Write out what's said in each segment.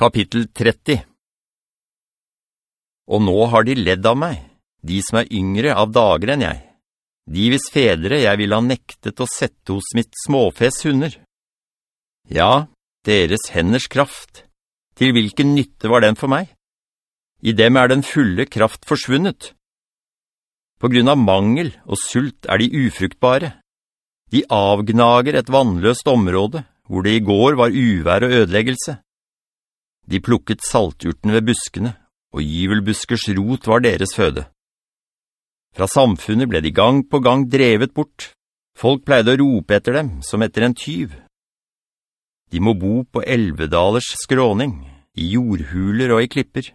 Kapittel 30 Og nå har de ledd av meg, de som er yngre av dager enn jeg, de hvis fedre jeg vil ha nektet å sette hos mitt småfes hunder. Ja, deres henders kraft, til hvilken nytte var den for meg? I dem er den fulle kraft forsvunnet. På grunn av mangel og sult er de ufruktbare. De avgnager et vannløst område, hvor det i går var uvær og ødeleggelse. De plukket salturten ved buskene, og gyvelbuskers rot var deres føde. Fra samfunnet ble de gang på gang drevet bort. Folk pleide å rope etter dem som etter en tyv. De må bo på elvedalers skråning, i jordhuler og i klipper.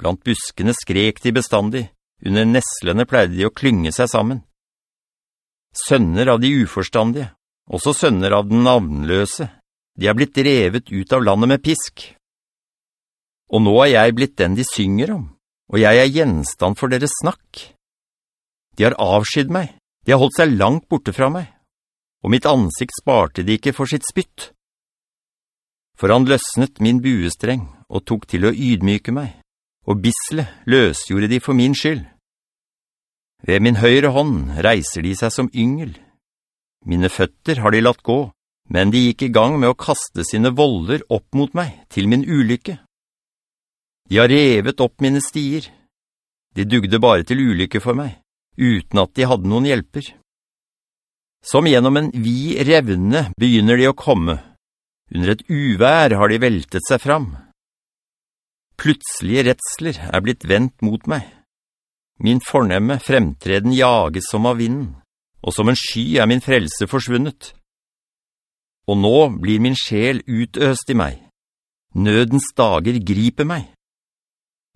Blant buskene skrek de bestandig, under neslene pleide de å klynge seg sammen. Sønner av de uforstandige, også sønner av den navnløse, de har blitt drevet ut av landet med pisk. Og nå er jeg blitt den de synger om, og jeg er gjenstand for deres snakk. De har avskydd meg, de har holdt seg langt borte fra meg, og mitt ansikt sparte de ikke for sitt spytt. For han løsnet min buestreng og tok til å ydmyke meg, og bisle løsgjorde de for min skyld. Ved min høyre hånd reiser de seg som yngel. Mine føtter har de latt gå, men de gikk i gang med å kaste sine volder opp mot meg, til min ulykke. De har revet opp mine stier. De dugde bare til ulykke for meg, uten at de hadde noen hjelper. Som gjennom en vi revne begynner de å komme. Under et uvær har de veltet seg fram. Plutselige retsler er blitt vendt mot meg. Min fornemme fremtreden jages som av vinden, og som en sky er min frelse forsvunnet og nå blir min sjel utøst i meg. Nødens dager griper meg.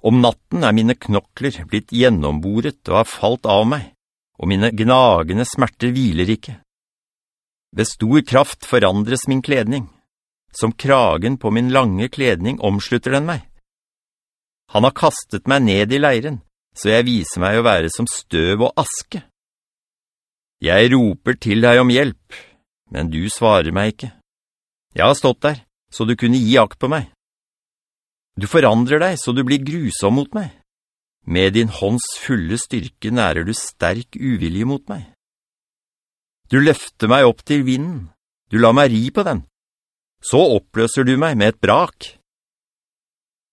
Om natten er mine knokler blitt gjennomboret og har falt av meg, og mine gnagende smerter hviler ikke. Ved stor kraft forandres min kledning. Som kragen på min lange kledning omslutter den meg. Han har kastet meg ned i leiren, så jeg viser meg å være som støv og aske. Jeg roper til deg om hjelp, men du svarer meg ikke. Jeg har stått der, så du kunne gi akt på meg. Du forandrer deg, så du blir grusom mot meg. Med din hånds fulle styrke nærer du sterk uvilje mot meg. Du løfter meg opp til vinden, du lar meg ri på den. Så oppløser du meg med et brak.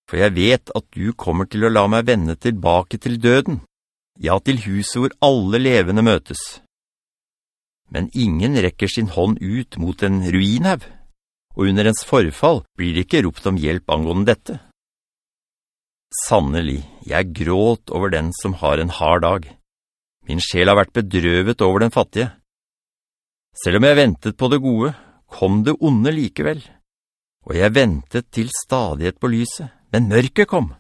For jeg vet at du kommer til å la meg vende tilbake til døden, ja, til huset hvor alle levende møtes men ingen rekker sin hånd ut mot en ruinhav, og under ens forfall blir det ikke ropt om hjelp angående dette. Sannelig, jeg gråt over den som har en hard dag. Min sjel har vært bedrøvet over den fattige. Selv om jeg ventet på det gode, kom det onde likevel, og jeg ventet til stadighet på lyset, men mørket kom.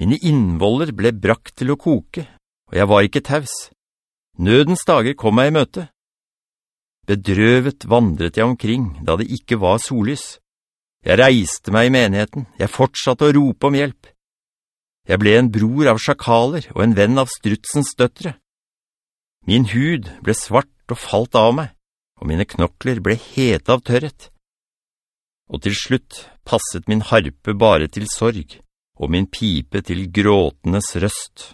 Mine innvoller ble brakt til å koke, og jeg var ikke taus. Nødens dager kom meg i møte. Bedrøvet vandret jeg omkring, da det ikke var sollys. Jeg reiste meg i menigheten, jeg fortsatte å rope om hjelp. Jeg ble en bror av sjakaler og en venn av strutsens døttere. Min hud ble svart og falt av meg, og mine knokler ble hete av tørret. Og til slutt passet min harpe bare til sorg, og min pipe til gråtenes røst.